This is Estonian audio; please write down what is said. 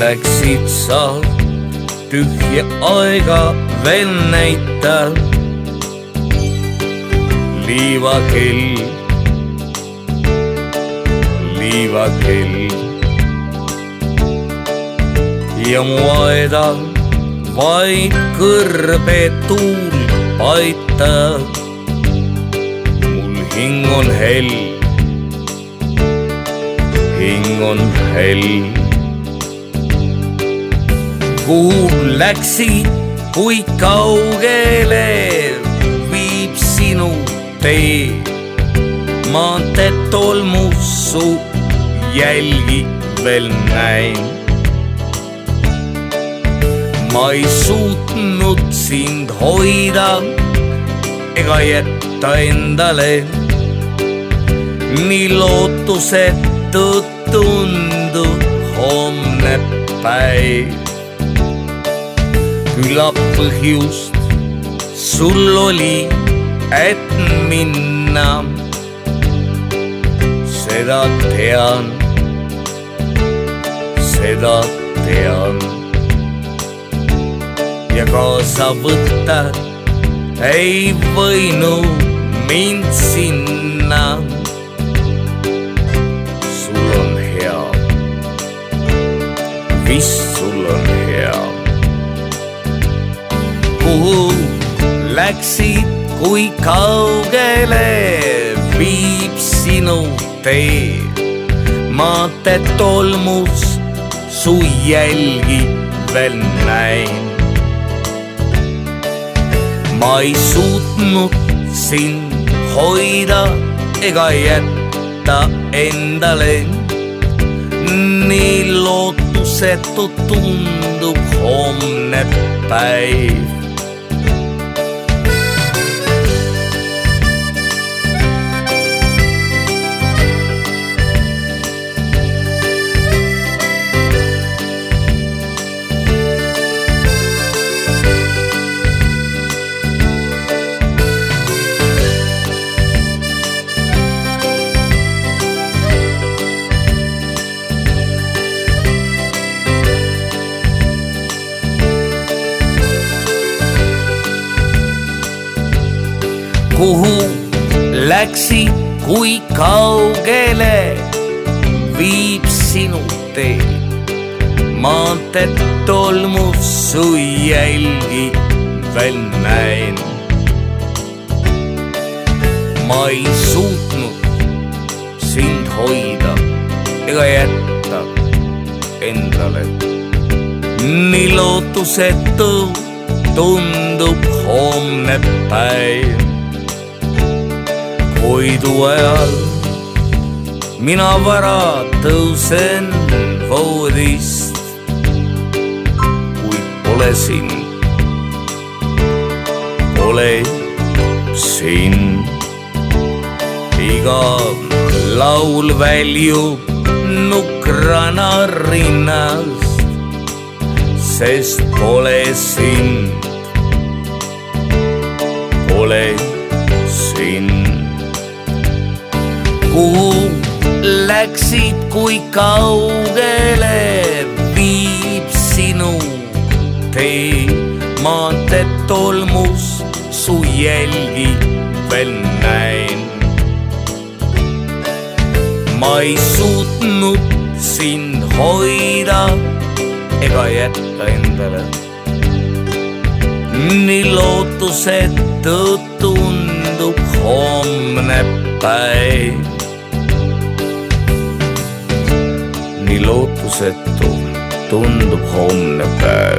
läksid sa tühja aega veel näitad. liivakell, liivakell ja mu aedal vaid kõrbetuul aitab. mul hing on hell, hing on hell. Kuhu läksid, kui kaugele viib sinu tee? maanteed tolmus su jälgi veel näin ma ei suutnud sind hoida ega jätta endale. nii lootusetu tundub homne päev. Küllap põhjust sul oli, et minna. seda tean, seda tean ja kaasa võtta ei võinud mind sinna. sul on hea, vist sul läksid, kui kaugele viib sinu tee? maanteed tolmus, su jälgi veel näin ma ei suutnud sind hoida ega jätta endale. nii lootusetu tundub homne päev kuhu läksid, kui kaugele viib sinu tee. maanteed tolmus su jälgi veel näen. ma ei suutnud sind hoida ega jätta endale. nii lootusetu tundub homne päev Hoidu ajal. Mina vara tõusen voodist, kuid pole sind, pole sind. iga laul väljub nukrana rinnast, sest pole sind, läksid, kui kaugele viib sinu tee. maanteed tolmus, su jälgi veel näen. ma ei suutnud sind hoida ega jätta endale. nii lootusetu tundub homne päev nii lootusetu tundub homne päev